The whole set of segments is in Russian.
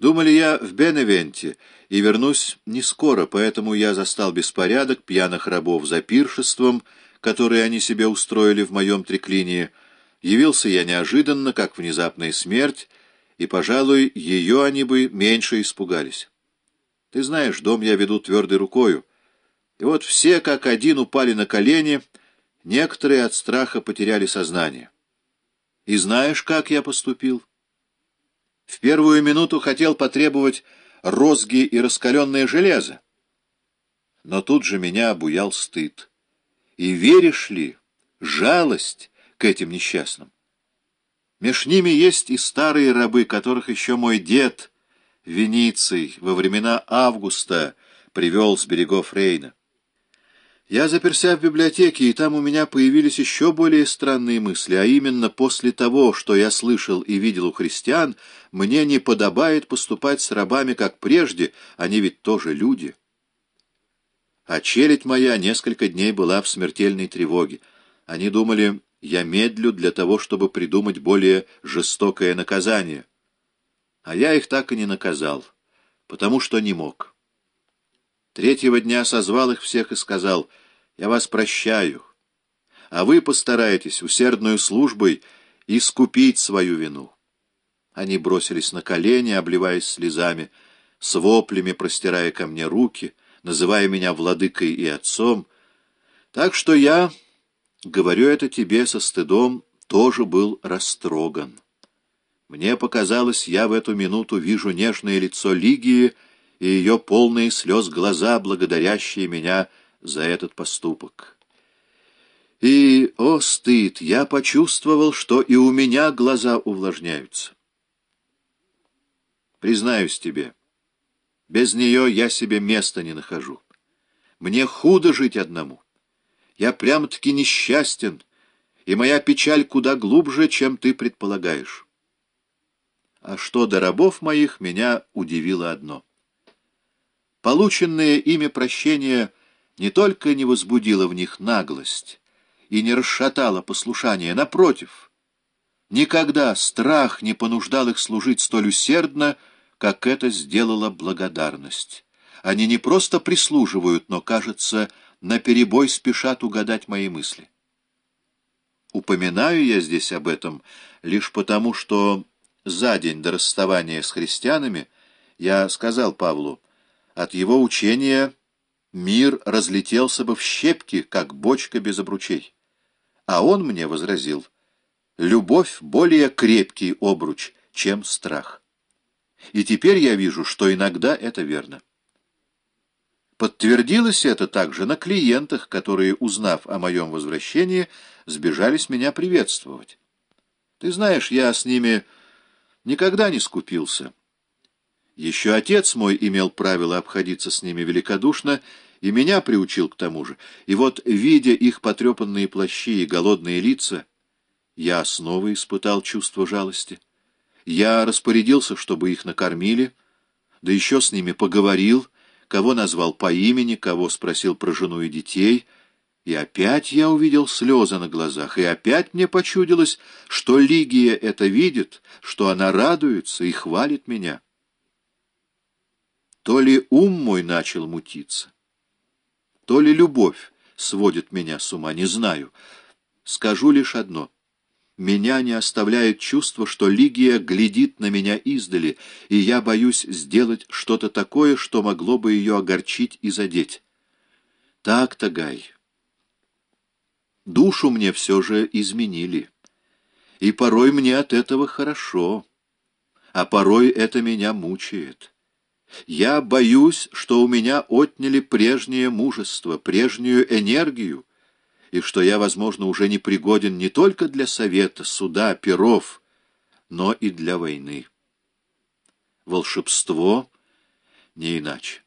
Думали я в Беневенте и вернусь не скоро, поэтому я застал беспорядок пьяных рабов за пиршеством, которое они себе устроили в моем треклинии. Явился я неожиданно, как внезапная смерть, и, пожалуй, ее они бы меньше испугались. Ты знаешь, дом я веду твердой рукою, и вот все как один упали на колени, некоторые от страха потеряли сознание. И знаешь, как я поступил? В первую минуту хотел потребовать розги и раскаленное железо. Но тут же меня обуял стыд. И веришь ли, жалость к этим несчастным. Меж ними есть и старые рабы, которых еще мой дед Вениций во времена Августа привел с берегов Рейна. Я заперся в библиотеке, и там у меня появились еще более странные мысли, а именно после того, что я слышал и видел у христиан, мне не подобает поступать с рабами, как прежде, они ведь тоже люди. А челядь моя несколько дней была в смертельной тревоге. Они думали, я медлю для того, чтобы придумать более жестокое наказание. А я их так и не наказал, потому что не мог. Третьего дня созвал их всех и сказал, «Я вас прощаю, а вы постараетесь усердную службой искупить свою вину». Они бросились на колени, обливаясь слезами, с воплями простирая ко мне руки, называя меня владыкой и отцом. Так что я, говорю это тебе со стыдом, тоже был растроган. Мне показалось, я в эту минуту вижу нежное лицо Лигии, и ее полные слез глаза, благодарящие меня за этот поступок. И, о стыд, я почувствовал, что и у меня глаза увлажняются. Признаюсь тебе, без нее я себе места не нахожу. Мне худо жить одному. Я прямо-таки несчастен, и моя печаль куда глубже, чем ты предполагаешь. А что до рабов моих, меня удивило одно — Полученное ими прощение не только не возбудило в них наглость и не расшатало послушание, напротив, никогда страх не понуждал их служить столь усердно, как это сделала благодарность. Они не просто прислуживают, но, кажется, наперебой спешат угадать мои мысли. Упоминаю я здесь об этом лишь потому, что за день до расставания с христианами я сказал Павлу, от его учения мир разлетелся бы в щепки, как бочка без обручей. А он мне возразил, любовь более крепкий обруч, чем страх. И теперь я вижу, что иногда это верно. Подтвердилось это также на клиентах, которые, узнав о моем возвращении, сбежались меня приветствовать. Ты знаешь, я с ними никогда не скупился. Еще отец мой имел правило обходиться с ними великодушно, и меня приучил к тому же. И вот, видя их потрепанные плащи и голодные лица, я снова испытал чувство жалости. Я распорядился, чтобы их накормили, да еще с ними поговорил, кого назвал по имени, кого спросил про жену и детей, и опять я увидел слезы на глазах, и опять мне почудилось, что Лигия это видит, что она радуется и хвалит меня. То ли ум мой начал мутиться, то ли любовь сводит меня с ума, не знаю. Скажу лишь одно. Меня не оставляет чувство, что Лигия глядит на меня издали, и я боюсь сделать что-то такое, что могло бы ее огорчить и задеть. Так-то, Гай. Душу мне все же изменили. И порой мне от этого хорошо, а порой это меня мучает. Я боюсь, что у меня отняли прежнее мужество, прежнюю энергию, и что я, возможно, уже не пригоден не только для совета, суда, перов, но и для войны. Волшебство не иначе.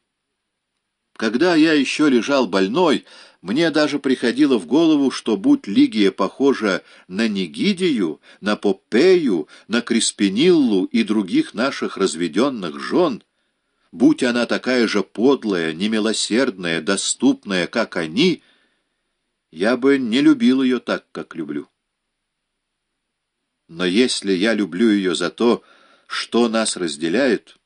Когда я еще лежал больной, мне даже приходило в голову, что будь Лигия похожа на Нигидию, на Попею, на Криспиниллу и других наших разведенных жен — будь она такая же подлая, немилосердная, доступная, как они, я бы не любил ее так, как люблю. Но если я люблю ее за то, что нас разделяет,